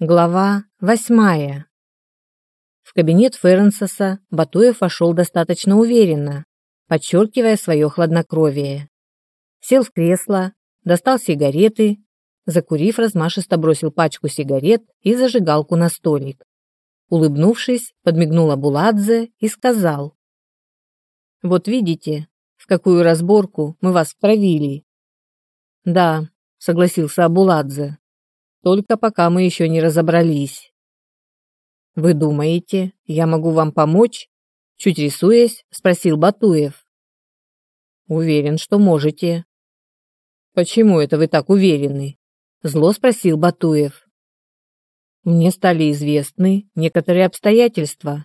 Глава восьмая. В кабинет Ференсоса Батуев вошел достаточно уверенно, подчеркивая свое хладнокровие. Сел в кресло, достал сигареты, закурив, размашисто бросил пачку сигарет и зажигалку на столик. Улыбнувшись, подмигнул Абуладзе и сказал. «Вот видите, в какую разборку мы вас вправили». «Да», — согласился Абуладзе, только пока мы еще не разобрались. Вы думаете, я могу вам помочь? Чуть рисуясь, спросил Батуев. Уверен, что можете. Почему это вы так уверены? Зло спросил Батуев. Мне стали известны некоторые обстоятельства,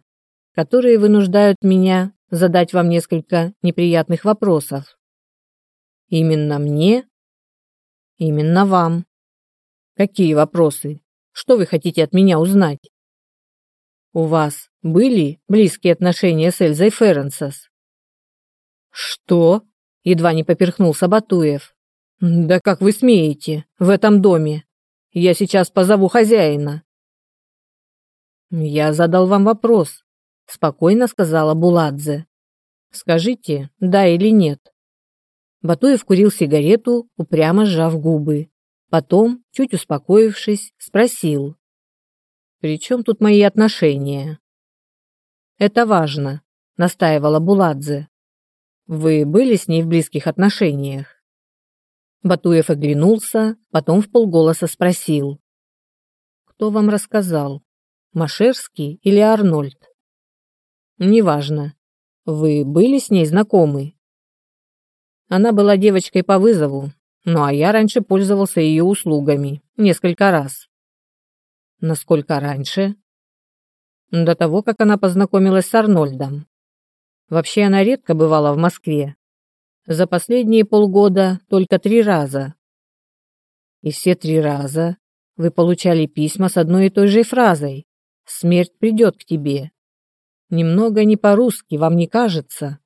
которые вынуждают меня задать вам несколько неприятных вопросов. Именно мне? Именно вам. Какие вопросы? Что вы хотите от меня узнать? У вас были близкие отношения с Эльзой Ференсос? Что? Едва не поперхнулся Батуев. Да как вы смеете? В этом доме. Я сейчас позову хозяина. Я задал вам вопрос, спокойно сказала Буладзе. Скажите, да или нет. Батуев курил сигарету, упрямо сжав губы. Потом, чуть успокоившись, спросил. «При чем тут мои отношения?» «Это важно», — настаивала Буладзе. «Вы были с ней в близких отношениях?» Батуев оглянулся, потом в полголоса спросил. «Кто вам рассказал? Машерский или Арнольд?» «Неважно. Вы были с ней знакомы?» Она была девочкой по вызову, ну а я раньше пользовался ее услугами. Несколько раз. Насколько раньше? До того, как она познакомилась с Арнольдом. Вообще она редко бывала в Москве. За последние полгода только три раза. И все три раза вы получали письма с одной и той же фразой «Смерть придет к тебе». Немного не по-русски, вам не кажется?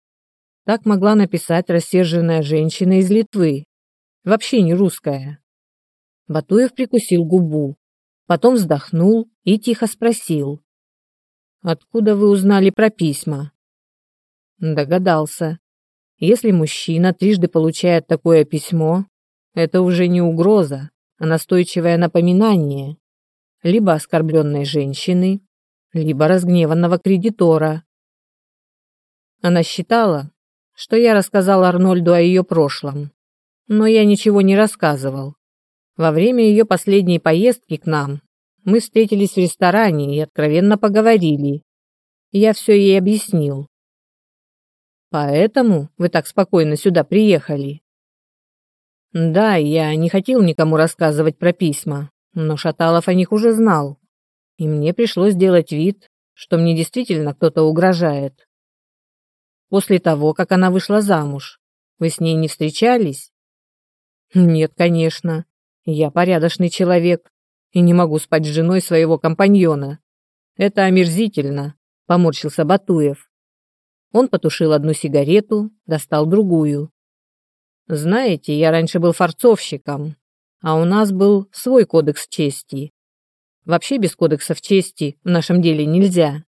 Так могла написать рассерженная женщина из Литвы, вообще не русская. Батуев прикусил губу, потом вздохнул и тихо спросил. «Откуда вы узнали про письма?» Догадался. Если мужчина трижды получает такое письмо, это уже не угроза, а настойчивое напоминание либо оскорбленной женщины, либо разгневанного кредитора. Она считала, что я рассказал Арнольду о ее прошлом, но я ничего не рассказывал. Во время ее последней поездки к нам мы встретились в ресторане и откровенно поговорили. Я все ей объяснил. Поэтому вы так спокойно сюда приехали. Да, я не хотел никому рассказывать про письма, но Шаталов о них уже знал. И мне пришлось сделать вид, что мне действительно кто-то угрожает. После того, как она вышла замуж, вы с ней не встречались? Нет, конечно. Я порядочный человек и не могу спать с женой своего компаньона. Это омерзительно, поморщился Батуев. Он потушил одну сигарету, достал другую. Знаете, я раньше был форцовщиком, а у нас был свой кодекс чести. Вообще без кодексов чести в нашем деле нельзя.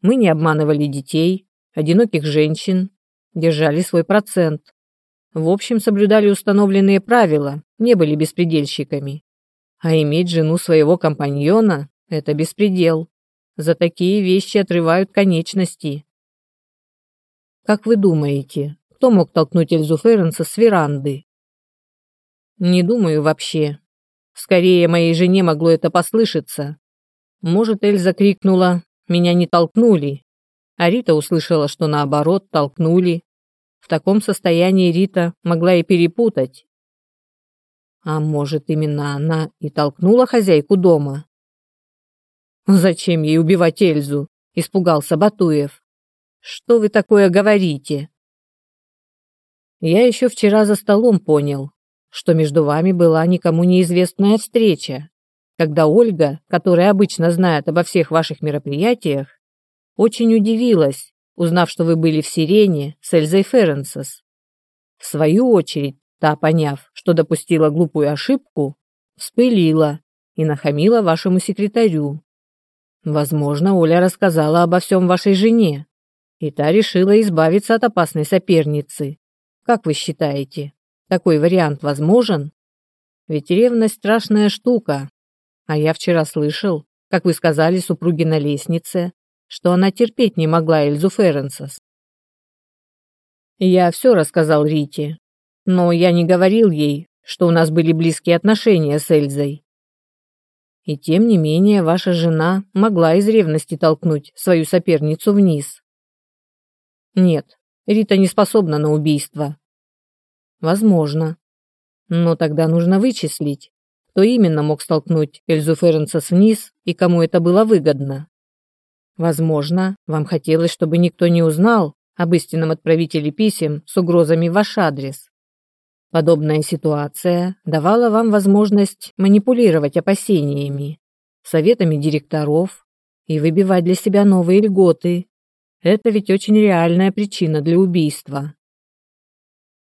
Мы не обманывали детей, одиноких женщин, держали свой процент. В общем, соблюдали установленные правила, не были беспредельщиками. А иметь жену своего компаньона – это беспредел. За такие вещи отрывают конечности. Как вы думаете, кто мог толкнуть Эльзу Ференса с веранды? Не думаю вообще. Скорее, моей жене могло это послышаться. Может, Эльза крикнула «Меня не толкнули», а Рита услышала, что наоборот толкнули. В таком состоянии Рита могла и перепутать. А может, именно она и толкнула хозяйку дома? «Зачем ей убивать Эльзу?» – испугался Батуев. «Что вы такое говорите?» «Я еще вчера за столом понял, что между вами была никому неизвестная встреча, когда Ольга, которая обычно знает обо всех ваших мероприятиях, очень удивилась, узнав, что вы были в Сирене с Эльзой Ференсос. В свою очередь, та, поняв, что допустила глупую ошибку, вспылила и нахамила вашему секретарю. Возможно, Оля рассказала обо всем вашей жене, и та решила избавиться от опасной соперницы. Как вы считаете, такой вариант возможен? Ведь ревность страшная штука. А я вчера слышал, как вы сказали супруге на лестнице, что она терпеть не могла Эльзу Ференсос. Я все рассказал Рите, но я не говорил ей, что у нас были близкие отношения с Эльзой. И тем не менее ваша жена могла из ревности толкнуть свою соперницу вниз. Нет, Рита не способна на убийство. Возможно. Но тогда нужно вычислить, кто именно мог столкнуть Эльзу Ференсес вниз и кому это было выгодно. Возможно, вам хотелось, чтобы никто не узнал об истинном отправителе писем с угрозами в ваш адрес. Подобная ситуация давала вам возможность манипулировать опасениями, советами директоров и выбивать для себя новые льготы. Это ведь очень реальная причина для убийства.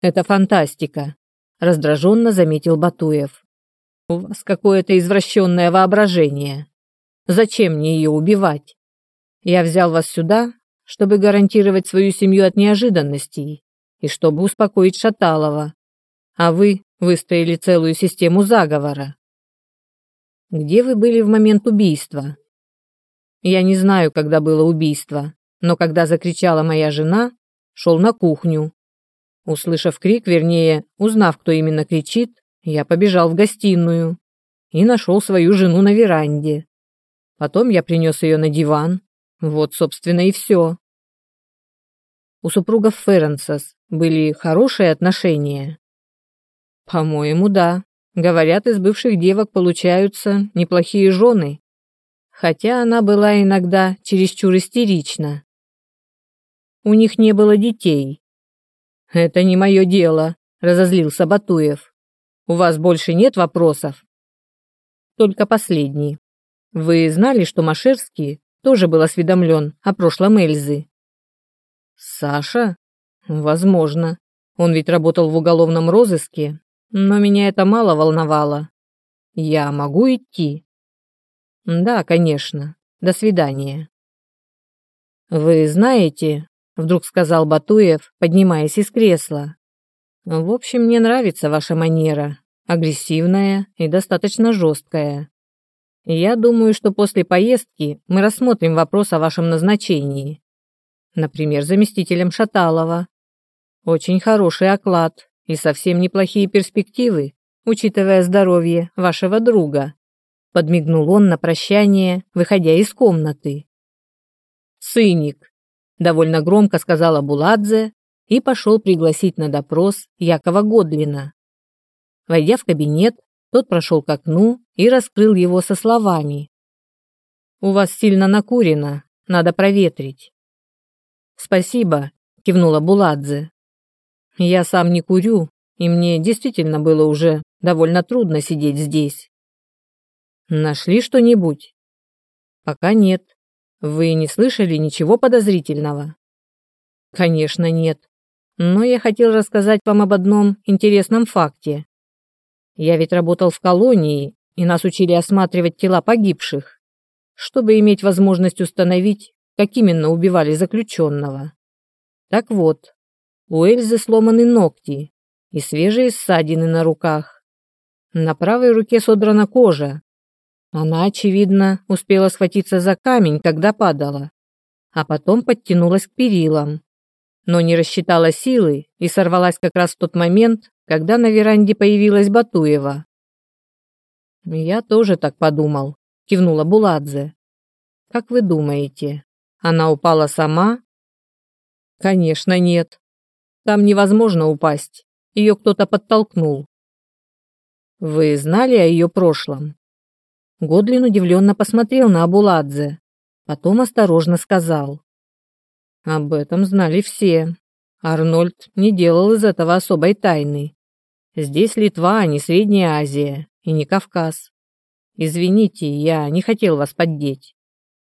Это фантастика, раздраженно заметил Батуев. У вас какое-то извращенное воображение. Зачем мне ее убивать? Я взял вас сюда, чтобы гарантировать свою семью от неожиданностей и чтобы успокоить Шаталова, а вы выстроили целую систему заговора. Где вы были в момент убийства? Я не знаю, когда было убийство, но когда закричала моя жена, шел на кухню. Услышав крик, вернее, узнав, кто именно кричит, я побежал в гостиную и нашел свою жену на веранде. Потом я принес ее на диван. Вот, собственно, и все. У супругов Ференсес были хорошие отношения. По-моему, да. Говорят, из бывших девок получаются неплохие жены. Хотя она была иногда чересчур истерична. У них не было детей. Это не мое дело, разозлился Батуев. У вас больше нет вопросов? Только последний. Вы знали, что Машерский тоже был осведомлен о прошлом Эльзы? Саша? Возможно. Он ведь работал в уголовном розыске но меня это мало волновало. Я могу идти? Да, конечно. До свидания. Вы знаете, вдруг сказал Батуев, поднимаясь из кресла. В общем, мне нравится ваша манера, агрессивная и достаточно жесткая. Я думаю, что после поездки мы рассмотрим вопрос о вашем назначении. Например, заместителем Шаталова. Очень хороший оклад, и совсем неплохие перспективы, учитывая здоровье вашего друга. Подмигнул он на прощание, выходя из комнаты. Циник, довольно громко сказала Буладзе и пошел пригласить на допрос Якова Годлина. Войдя в кабинет, тот прошел к окну и раскрыл его со словами. «У вас сильно накурено, надо проветрить». «Спасибо», — кивнула Буладзе. Я сам не курю, и мне действительно было уже довольно трудно сидеть здесь. Нашли что-нибудь? Пока нет. Вы не слышали ничего подозрительного? Конечно, нет. Но я хотел рассказать вам об одном интересном факте. Я ведь работал в колонии, и нас учили осматривать тела погибших, чтобы иметь возможность установить, как именно убивали заключенного. Так вот, у Эльзы сломаны ногти и свежие ссадины на руках. На правой руке содрана кожа. Она, очевидно, успела схватиться за камень, когда падала, а потом подтянулась к перилам. Но не рассчитала силы и сорвалась как раз в тот момент, когда на веранде появилась Батуева. «Я тоже так подумал», — кивнула Буладзе. «Как вы думаете, она упала сама?» «Конечно нет. Там невозможно упасть. Ее кто-то подтолкнул. Вы знали о ее прошлом? Годлин удивленно посмотрел на Абуладзе, потом осторожно сказал. Об этом знали все. Арнольд не делал из этого особой тайны. Здесь Литва, а не Средняя Азия, и не Кавказ. Извините, я не хотел вас поддеть.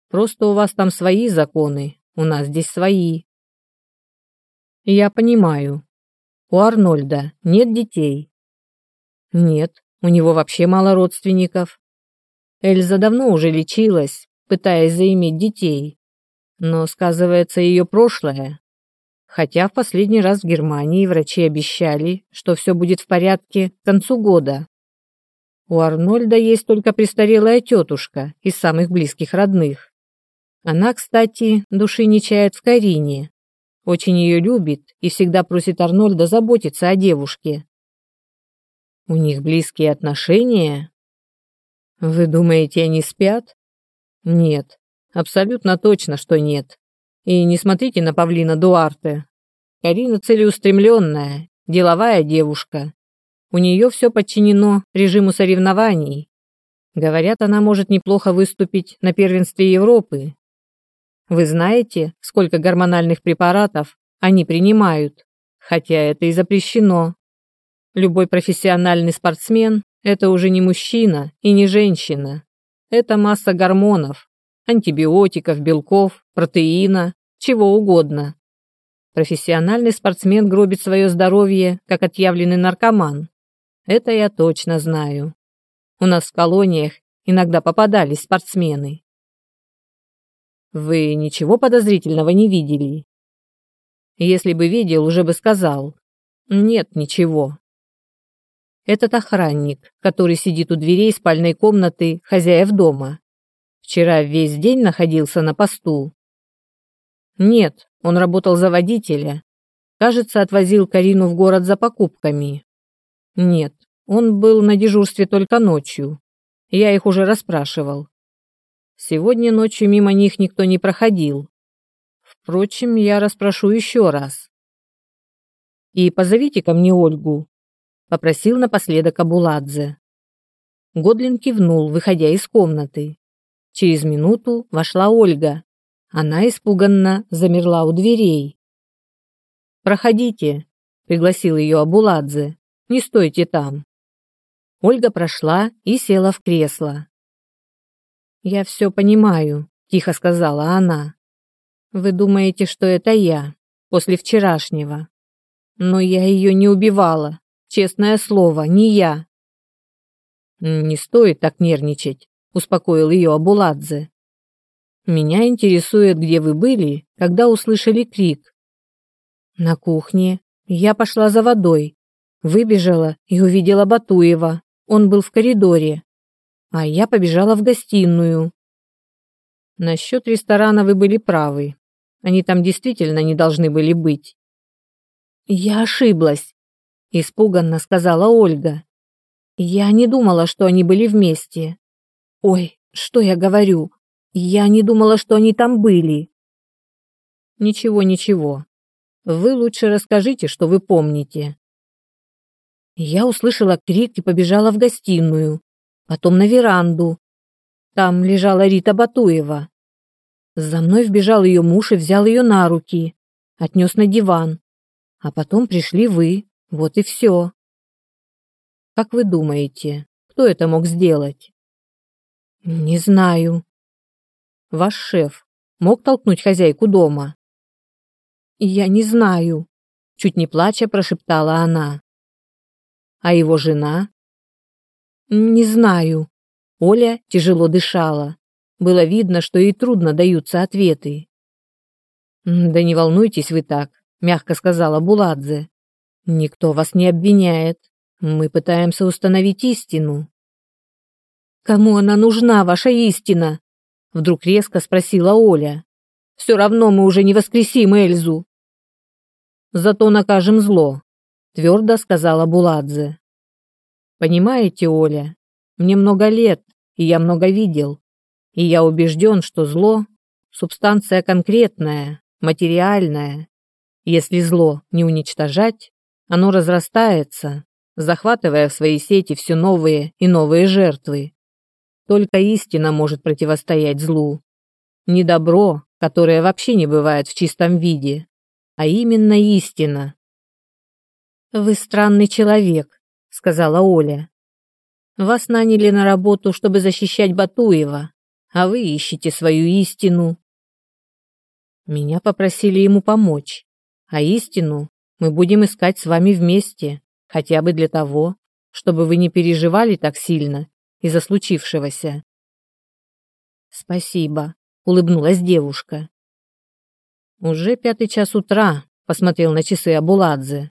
Просто у вас там свои законы, у нас здесь свои. Я понимаю. У Арнольда нет детей. Нет, у него вообще мало родственников. Эльза давно уже лечилась, пытаясь заиметь детей. Но сказывается ее прошлое. Хотя в последний раз в Германии врачи обещали, что все будет в порядке к концу года. У Арнольда есть только престарелая тетушка из самых близких родных. Она, кстати, души не чает в Карине. Очень ее любит и всегда просит Арнольда заботиться о девушке. У них близкие отношения? Вы думаете, они спят? Нет, абсолютно точно, что нет. И не смотрите на Павлина Дуарте. Карина целеустремленная, деловая девушка. У нее все подчинено режиму соревнований. Говорят, она может неплохо выступить на первенстве Европы. Вы знаете, сколько гормональных препаратов они принимают, хотя это и запрещено. Любой профессиональный спортсмен – это уже не мужчина и не женщина. Это масса гормонов, антибиотиков, белков, протеина, чего угодно. Профессиональный спортсмен гробит свое здоровье, как отъявленный наркоман. Это я точно знаю. У нас в колониях иногда попадались спортсмены. Вы ничего подозрительного не видели? Если бы видел, уже бы сказал. Нет, ничего. Этот охранник, который сидит у дверей спальной комнаты хозяев дома. Вчера весь день находился на посту. Нет, он работал за водителя. Кажется, отвозил Карину в город за покупками. Нет, он был на дежурстве только ночью. Я их уже расспрашивал. Сегодня ночью мимо них никто не проходил. Впрочем, я расспрошу еще раз. И позовите ко мне Ольгу, попросил напоследок Абуладзе. Годлин кивнул, выходя из комнаты. Через минуту вошла Ольга. Она испуганно замерла у дверей. «Проходите», — пригласил ее Абуладзе. «Не стойте там». Ольга прошла и села в кресло. «Я все понимаю», — тихо сказала она. «Вы думаете, что это я, после вчерашнего. Но я ее не убивала. Честное слово, не я. Не стоит так нервничать, успокоил ее Абуладзе. Меня интересует, где вы были, когда услышали крик. На кухне. Я пошла за водой. Выбежала и увидела Батуева. Он был в коридоре. А я побежала в гостиную. Насчет ресторана вы были правы. Они там действительно не должны были быть. Я ошиблась испуганно сказала Ольга. Я не думала, что они были вместе. Ой, что я говорю? Я не думала, что они там были. Ничего, ничего. Вы лучше расскажите, что вы помните. Я услышала крик и побежала в гостиную, потом на веранду. Там лежала Рита Батуева. За мной вбежал ее муж и взял ее на руки, отнес на диван. А потом пришли вы. Вот и все. Как вы думаете, кто это мог сделать? Не знаю. Ваш шеф мог толкнуть хозяйку дома? Я не знаю, чуть не плача прошептала она. А его жена? Не знаю. Оля тяжело дышала. Было видно, что ей трудно даются ответы. Да не волнуйтесь вы так, мягко сказала Буладзе. Никто вас не обвиняет. Мы пытаемся установить истину. Кому она нужна, ваша истина? Вдруг резко спросила Оля. Все равно мы уже не воскресим Эльзу. Зато накажем зло, твердо сказала Буладзе. Понимаете, Оля, мне много лет, и я много видел. И я убежден, что зло – субстанция конкретная, материальная. Если зло не уничтожать, оно разрастается, захватывая в свои сети все новые и новые жертвы. Только истина может противостоять злу. Не добро, которое вообще не бывает в чистом виде, а именно истина. «Вы странный человек», — сказала Оля. «Вас наняли на работу, чтобы защищать Батуева, а вы ищете свою истину». Меня попросили ему помочь, а истину мы будем искать с вами вместе, хотя бы для того, чтобы вы не переживали так сильно из-за случившегося Спасибо, улыбнулась девушка. Уже пятый час утра, посмотрел на часы Абуладзе.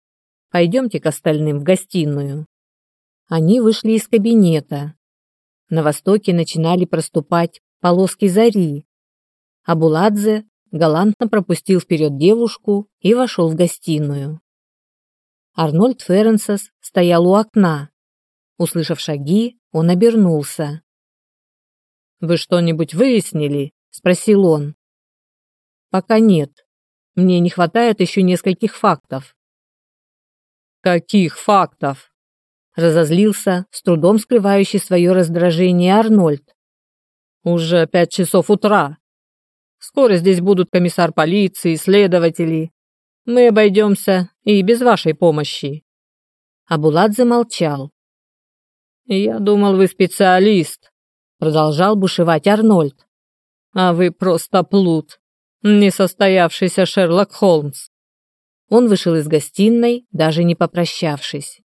Пойдемте к остальным в гостиную. Они вышли из кабинета. На востоке начинали проступать полоски зари. Абуладзе галантно пропустил вперед девушку и вошел в гостиную. Арнольд Ференсес стоял у окна. Услышав шаги, он обернулся. «Вы что-нибудь выяснили?» – спросил он. «Пока нет. Мне не хватает еще нескольких фактов». «Каких фактов?» разозлился, с трудом скрывающий свое раздражение Арнольд. Уже пять часов утра. Скоро здесь будут комиссар полиции, следователи. Мы обойдемся и без вашей помощи. Абулат замолчал. «Я думал, вы специалист», — продолжал бушевать Арнольд. «А вы просто плут, несостоявшийся Шерлок Холмс». Он вышел из гостиной, даже не попрощавшись.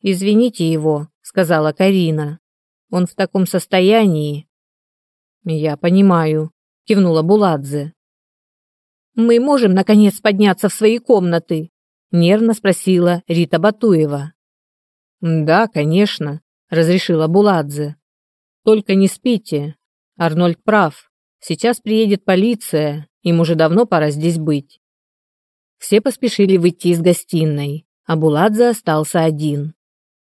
«Извините его», — сказала Карина. «Он в таком состоянии». «Я понимаю», — кивнула Буладзе. «Мы можем, наконец, подняться в свои комнаты?» — нервно спросила Рита Батуева. «Да, конечно», — разрешила Буладзе. «Только не спите. Арнольд прав. Сейчас приедет полиция, им уже давно пора здесь быть». Все поспешили выйти из гостиной, а Буладзе остался один.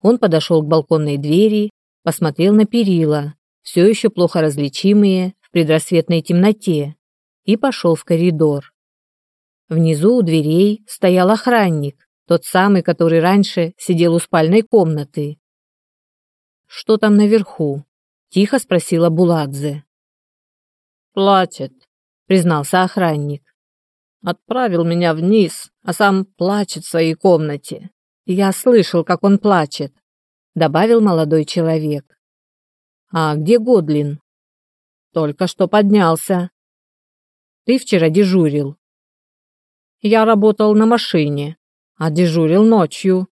Он подошел к балконной двери, посмотрел на перила, все еще плохо различимые в предрассветной темноте, и пошел в коридор. Внизу у дверей стоял охранник, тот самый, который раньше сидел у спальной комнаты. «Что там наверху?» – тихо спросила Буладзе. «Плачет», – признался охранник. «Отправил меня вниз, а сам плачет в своей комнате. Я слышал, как он плачет, добавил молодой человек. А где Годлин? Только что поднялся. Ты вчера дежурил. Я работал на машине, а дежурил ночью.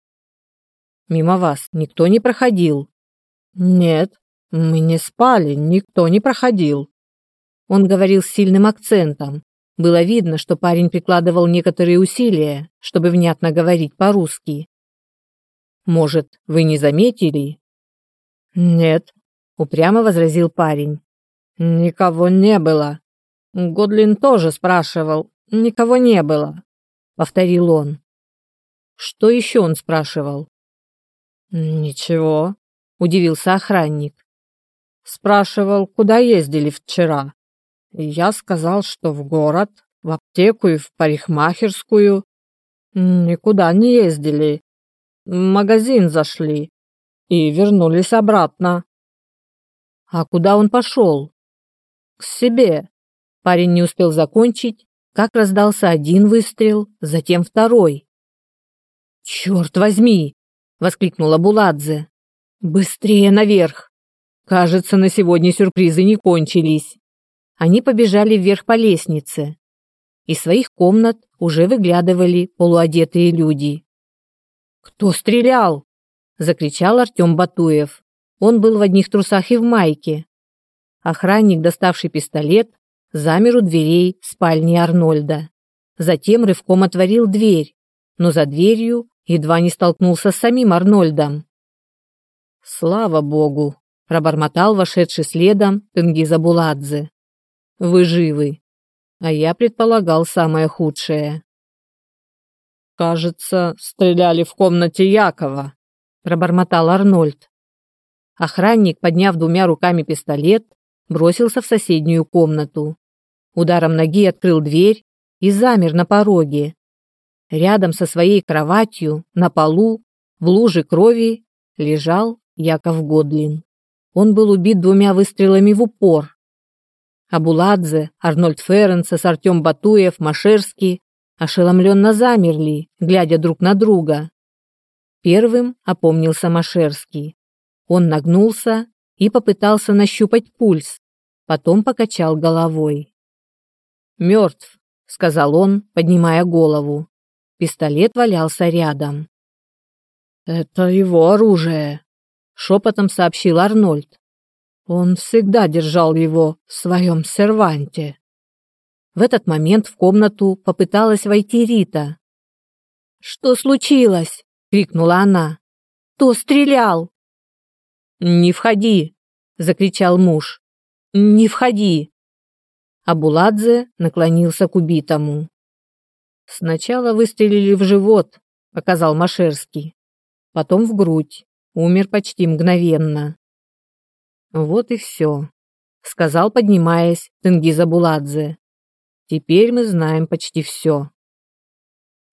Мимо вас никто не проходил. Нет, мы не спали, никто не проходил. Он говорил с сильным акцентом. Было видно, что парень прикладывал некоторые усилия, чтобы внятно говорить по-русски. Может, вы не заметили? Нет, упрямо возразил парень. Никого не было. Годлин тоже спрашивал. Никого не было, повторил он. Что еще он спрашивал? Ничего, удивился охранник. Спрашивал, куда ездили вчера. Я сказал, что в город, в аптеку и в парикмахерскую. Никуда не ездили магазин зашли и вернулись обратно. А куда он пошел? К себе. Парень не успел закончить, как раздался один выстрел, затем второй. «Черт возьми!» — воскликнула Буладзе. «Быстрее наверх! Кажется, на сегодня сюрпризы не кончились». Они побежали вверх по лестнице. Из своих комнат уже выглядывали полуодетые люди. «Кто стрелял?» – закричал Артем Батуев. Он был в одних трусах и в майке. Охранник, доставший пистолет, замер у дверей спальни Арнольда. Затем рывком отворил дверь, но за дверью едва не столкнулся с самим Арнольдом. «Слава богу!» – пробормотал вошедший следом Тенгиза Буладзе. «Вы живы, а я предполагал самое худшее». «Кажется, стреляли в комнате Якова», – пробормотал Арнольд. Охранник, подняв двумя руками пистолет, бросился в соседнюю комнату. Ударом ноги открыл дверь и замер на пороге. Рядом со своей кроватью, на полу, в луже крови, лежал Яков Годлин. Он был убит двумя выстрелами в упор. Абуладзе, Арнольд Ференцес, Артем Батуев, Машерский ошеломленно замерли, глядя друг на друга. Первым опомнился Машерский. Он нагнулся и попытался нащупать пульс, потом покачал головой. «Мертв», — сказал он, поднимая голову. Пистолет валялся рядом. «Это его оружие», — шепотом сообщил Арнольд. Он всегда держал его в своем серванте. В этот момент в комнату попыталась войти Рита. «Что случилось?» — крикнула она. «Кто стрелял?» «Не входи!» — закричал муж. «Не входи!» Абуладзе наклонился к убитому. «Сначала выстрелили в живот», — показал Машерский. «Потом в грудь. Умер почти мгновенно». «Вот и все», — сказал, поднимаясь Тенгиз Абуладзе. «Теперь мы знаем почти все».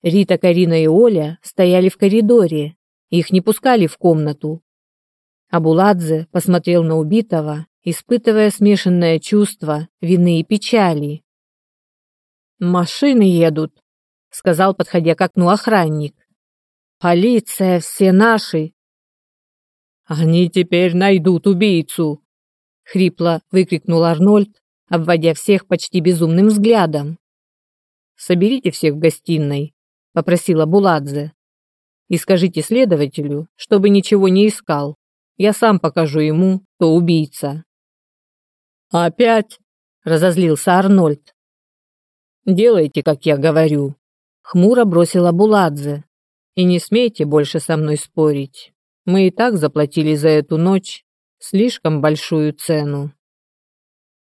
Рита, Карина и Оля стояли в коридоре. Их не пускали в комнату. Абуладзе посмотрел на убитого, испытывая смешанное чувство вины и печали. «Машины едут», — сказал, подходя к окну охранник. «Полиция, все наши!» «Они теперь найдут убийцу!» — хрипло выкрикнул Арнольд, обводя всех почти безумным взглядом. «Соберите всех в гостиной», — попросила Буладзе. «И скажите следователю, чтобы ничего не искал. Я сам покажу ему, кто убийца». «Опять?» — разозлился Арнольд. «Делайте, как я говорю», — хмуро бросила Буладзе. «И не смейте больше со мной спорить. Мы и так заплатили за эту ночь слишком большую цену».